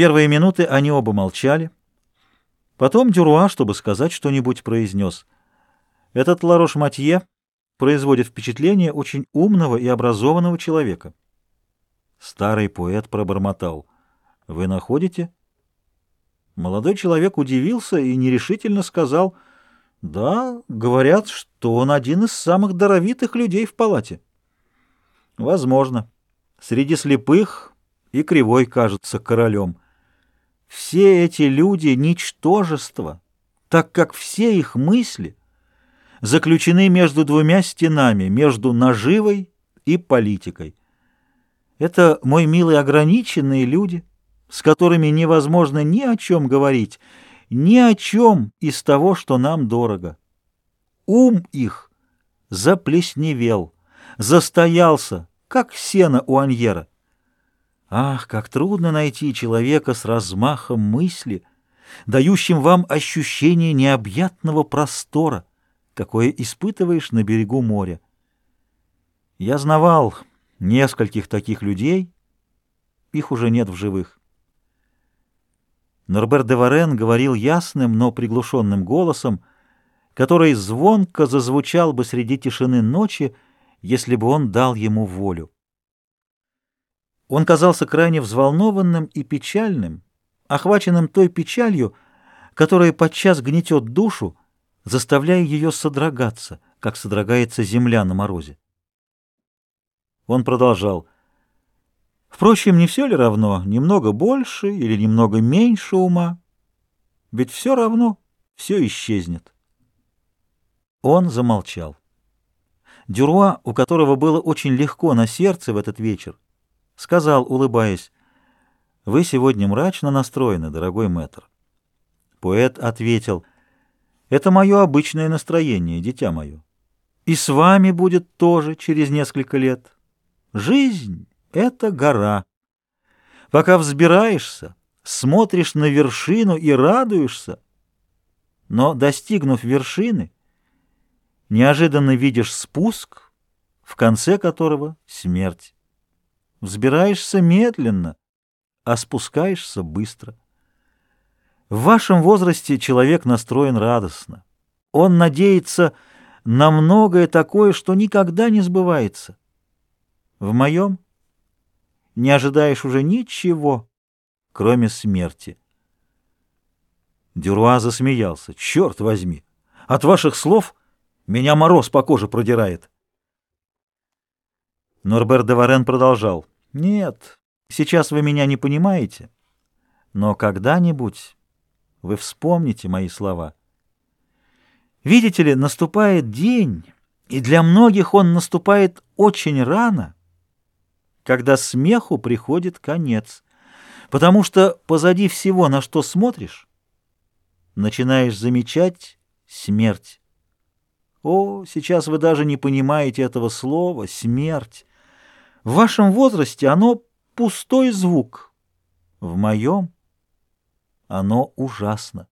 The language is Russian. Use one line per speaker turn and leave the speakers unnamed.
первые минуты они оба молчали. Потом Дюруа, чтобы сказать что-нибудь, произнес. «Этот Ларош-Матье производит впечатление очень умного и образованного человека». Старый поэт пробормотал. «Вы находите?» Молодой человек удивился и нерешительно сказал, «Да, говорят, что он один из самых даровитых людей в палате». «Возможно. Среди слепых и кривой кажется королем. Все эти люди — ничтожество, так как все их мысли заключены между двумя стенами, между наживой и политикой. Это, мой милый, ограниченные люди, с которыми невозможно ни о чем говорить, ни о чем из того, что нам дорого. Ум их заплесневел, застоялся, как сено у аньера. Ах, как трудно найти человека с размахом мысли, дающим вам ощущение необъятного простора, какое испытываешь на берегу моря. Я знавал нескольких таких людей, их уже нет в живых. Норбер де Варен говорил ясным, но приглушенным голосом, который звонко зазвучал бы среди тишины ночи, если бы он дал ему волю. Он казался крайне взволнованным и печальным, охваченным той печалью, которая подчас гнетет душу, заставляя ее содрогаться, как содрогается земля на морозе. Он продолжал. Впрочем, не все ли равно, немного больше или немного меньше ума? Ведь все равно, все исчезнет. Он замолчал. Дюруа, у которого было очень легко на сердце в этот вечер, сказал, улыбаясь, «Вы сегодня мрачно настроены, дорогой мэтр». Поэт ответил, «Это мое обычное настроение, дитя мое. И с вами будет тоже через несколько лет. Жизнь — это гора. Пока взбираешься, смотришь на вершину и радуешься, но, достигнув вершины, неожиданно видишь спуск, в конце которого смерть. Взбираешься медленно, а спускаешься быстро. В вашем возрасте человек настроен радостно. Он надеется на многое такое, что никогда не сбывается. В моем не ожидаешь уже ничего, кроме смерти. Дюруа засмеялся. «Черт возьми! От ваших слов меня мороз по коже продирает. Норбер де Варен продолжал. «Нет, сейчас вы меня не понимаете, но когда-нибудь вы вспомните мои слова. Видите ли, наступает день, и для многих он наступает очень рано, когда смеху приходит конец, потому что позади всего, на что смотришь, начинаешь замечать смерть. О, сейчас вы даже не понимаете этого слова «смерть». В вашем возрасте оно пустой звук. В моем оно ужасно.